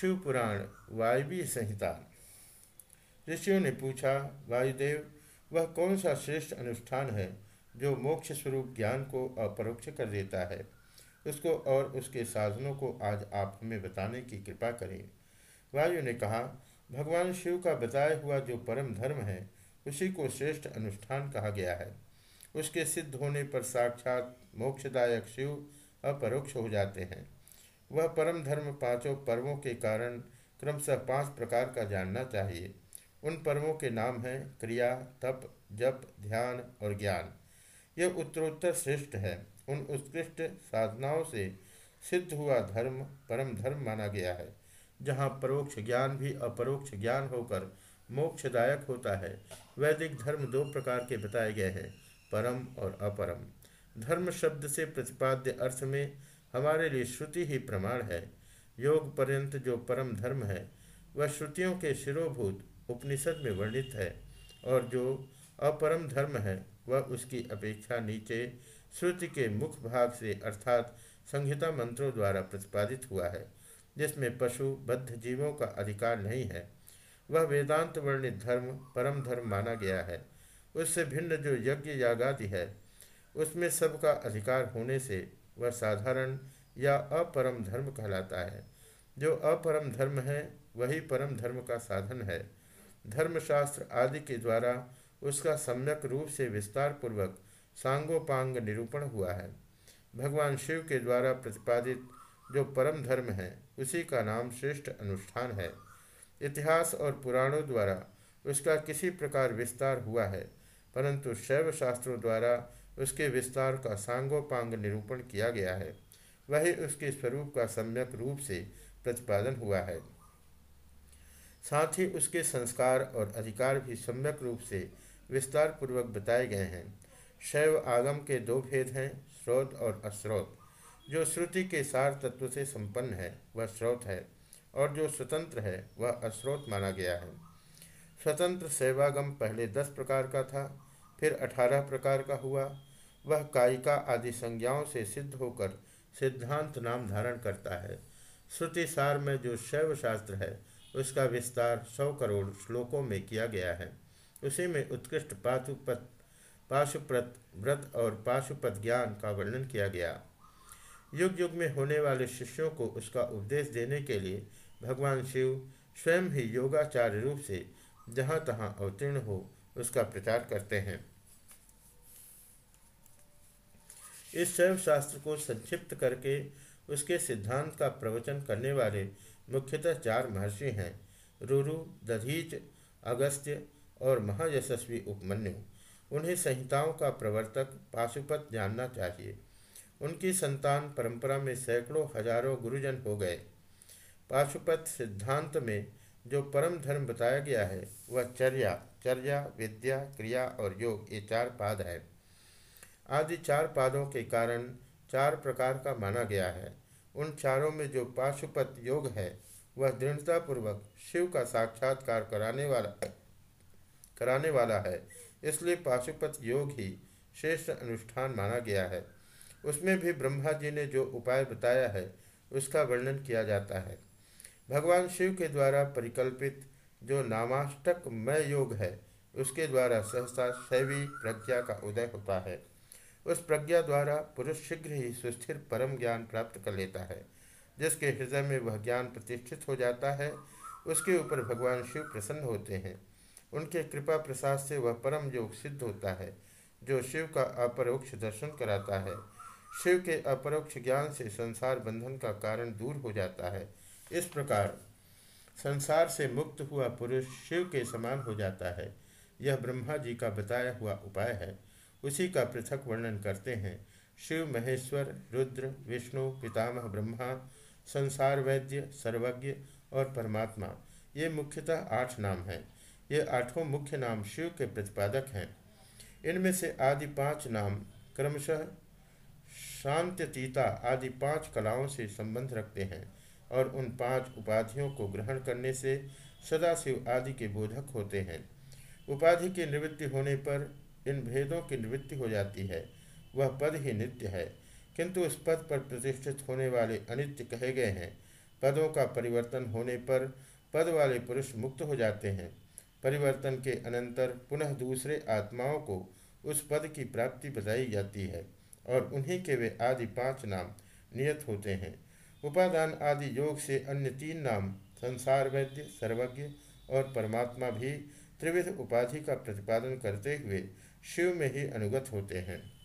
शिव पुराण वायवीय संहिता। ऋषियों ने पूछा, वायुदेव, वह कौन सा श्रेष्ठ अनुष्ठान है जो मोक्ष स्वरूप ज्ञान को अपरोक्ष कर देता है? उसको और उसके साधनों को आज आप हमें बताने की कृपा करें। वायु ने कहा, भगवान शिव का बताया हुआ जो परम धर्म है, उसी को श्रेष्ठ अनुष्ठान कहा गया है। उसके सिद्ध होने पर साक्षात मोक्षदायक शिव अपरोक्ष हो जाते हैं। वह परम धर्म पाँचों पर्वों के कारण क्रमशः पाँच प्रकार का जानना चाहिए। उन पर्वों के नाम हैं क्रिया, तप, जप, ध्यान और ज्ञान। यह उत्तरोत्तर श्रेष्ठ है। उन उत्कृष्ट साधनाओं से सिद्ध हुआ धर्म परम धर्म माना गया है, जहाँ परोक्ष ज्ञान भी अपरोक्ष ज्ञान होकर मोक्षदायक होता है। वैदिक धर्म दो प्रकार के बताए गए हैं, परम और अपरम। धर्म शब्द से प्रतिपाद्य अर्थ में हमारे लिए श्रुति ही प्रमाण है। योग पर्यंत जो परम धर्म है, वह श्रुतियों के शिरोभूत उपनिषद में वर्णित है और जो अपरम धर्म है, वह उसकी अपेक्षा नीचे श्रुति के मुख भाग से अर्थात संहिता मंत्रों द्वारा प्रतिपादित हुआ है, जिसमें पशु, बद्ध जीवों का अधिकार नहीं है। वह वेदांत वर्णित धर्म परम धर्म माना गया है। उससे भिन्न जो यज्ञ यागादि है उसमें सबका अधिकार होने से वह साधारण या अपरम धर्म कहलाता है। जो अपरम धर्म है, वही परम धर्म का साधन है। धर्मशास्त्र आदि के द्वारा उसका सम्यक रूप से विस्तार पूर्वक सांगोपांग निरूपण हुआ है। भगवान शिव के द्वारा प्रतिपादित जो परम धर्म है, उसी का नाम श्रेष्ठ अनुष्ठान है। इतिहास और पुराणों द्वारा उसका किसी प्रकार विस्तार हुआ है, परंतु शैव शास्त्रों द्वारा उसके विस्तार का सांगोपांग निरूपण किया गया है। वही उसके स्वरूप का सम्यक रूप से प्रतिपादन हुआ है। साथ ही उसके संस्कार और अधिकार भी सम्यक रूप से विस्तार पूर्वक बताए गए हैं। शैव आगम के दो भेद हैं, स्रोत और अस्रोत। जो श्रुति के सार तत्व से संपन्न है, वह स्रोत है, और जो स्वतंत्र है, वह अस्रोत माना गया है। स्वतंत्र सेवागम पहले दस प्रकार का था, फिर अठारह प्रकार का हुआ वह कायिका आदि संज्ञाओं से सिद्ध होकर सिद्धांत नाम धारण करता है। श्रुति सार में जो शैव शास्त्र है, उसका विस्तार सौ करोड़ श्लोकों में किया गया है। उसी में उत्कृष्ट पाशुपत पाशुप्रत, व्रत और पाशुपत ज्ञान का वर्णन किया गया। युग युग में होने वाले शिष्यों को उसका उपदेश देने के लिए भगवान शिव स्वयं ही योगाचार्य रूप से जहाँ तहाँ अवतीर्ण हो उसका प्रचार करते हैं। इस शैव शास्त्र को संक्षिप्त करके उसके सिद्धांत का प्रवचन करने वाले मुख्यतः चार महर्षि हैं, रुरु, दधीच, अगस्त्य और महायशस्वी उपमन्यु। उन्हें संहिताओं का प्रवर्तक, पाशुपत जानना चाहिए। उनकी संतान परंपरा में सैकड़ों हज़ारों गुरुजन हो गए। पाशुपत सिद्धांत में जो परम धर्म बताया गया है, वह चर्या चर्या, विद्या, क्रिया और योग, ये चार पाद है। आदि चार पादों के कारण चार प्रकार का माना गया है। उन चारों में जो पाशुपत योग है, वह दृढ़तापूर्वक शिव का साक्षात्कार कराने वाला कराने वाला है। इसलिए पाशुपत योग ही श्रेष्ठ अनुष्ठान माना गया है। उसमें भी ब्रह्मा जी ने जो उपाय बताया है, उसका वर्णन किया जाता है। भगवान शिव के द्वारा परिकल्पित जो नामाष्टक मय योग है, उसके द्वारा सहसा शैवी प्रज्ञा का उदय होता है। उस प्रज्ञा द्वारा पुरुष शीघ्र ही सुस्थिर परम ज्ञान प्राप्त कर लेता है, जिसके हृदय में वह ज्ञान प्रतिष्ठित हो जाता है, उसके ऊपर भगवान शिव प्रसन्न होते हैं। उनके कृपा प्रसाद से वह परम योग सिद्ध होता है, जो शिव का अपरोक्ष दर्शन कराता है। शिव के अपरोक्ष ज्ञान से संसार बंधन का कारण दूर हो जाता है। इस प्रकार संसार से मुक्त हुआ पुरुष शिव के समान हो जाता है। यह ब्रह्मा जी का बताया हुआ उपाय है। उसी का पृथक वर्णन करते हैं। शिव, महेश्वर, रुद्र, विष्णु, पितामह, ब्रह्मा, संसार वैद्य, सर्वज्ञ और परमात्मा, ये मुख्यतः आठ नाम हैं। ये आठों मुख्य नाम शिव के प्रतिपादक हैं। इनमें से आदि पाँच नाम क्रमशः शांत्यतीता आदि पाँच कलाओं से संबंध रखते हैं और उन पाँच उपाधियों को ग्रहण करने से सदाशिव आदि के बोधक होते हैं। उपाधि की निवृत्ति होने पर इन भेदों की निवृत्ति हो जाती है। वह पद ही नित्य है। किंतु उस पद पर प्रतिष्ठित होने वाले अनित्य कहे गए हैं। पदों का परिवर्तन होने पर पद वाले पुरुष मुक्त हो जाते हैं। परिवर्तन के अनंतर पुनः दूसरे आत्माओं को उस पद की प्राप्ति बताई जाती है और उन्हीं के वे आदि पाँच नाम नियत होते हैं। उपादान आदि योग से अन्य तीन नाम संसार वैद्य, सर्वज्ञ और परमात्मा भी त्रिविध उपाधि का प्रतिपादन करते हुए शिव में ही अनुगत होते हैं।